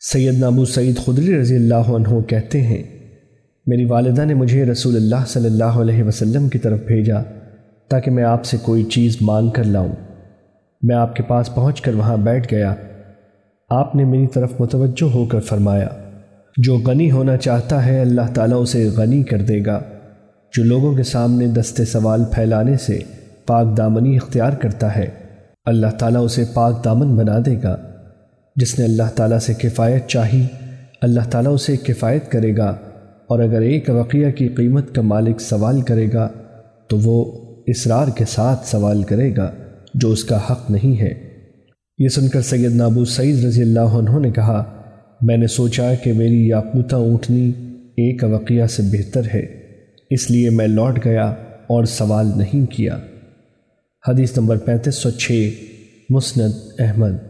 سید ابو سعید خدری رضی اللہ عنہ کہتے ہیں، میری والدہ نے مجھے رسول اللہ صلی اللہ علیہ وسلم کی طرف بھیجا تاکہ میں آپ سے کوئی چیز مانگ کر لاؤں۔ میں آپ کے پاس پہنچ کر وہاں بیٹھ گیا۔ آپ نے میری طرف متوجہ ہو کر فرمایا، جو غنی ہونا چاہتا ہے اللہ تعالیٰ اسے غنی کر دے گا۔ جو لوگوں کے سامنے دستے سوال پھیلانے سے پاک دامنی اختیار کرتا ہے، اللہ تعالیٰ اسے پاک دامن بنا دے گا۔ جس نے اللہ تعالیٰ سے کفایت چاہی، اللہ تعالیٰ اسے کفایت کرے گا، اور اگر ایک وقیہ کی قیمت کا مالک سوال کرے گا، تو وہ اسرار کے ساتھ سوال کرے گا، جو اس کا حق نہیں ہے۔ یہ سن کر سید نابو سعید رضی اللہ عنہ نے کہا، میں نے سوچا کہ میری یاقوتہ اونٹنی ایک وقیہ سے بہتر ہے، اس لیے میں لوٹ گیا اور سوال نہیں کیا۔ حدیث نمبر پینتیس سو چھ، مسند احمد۔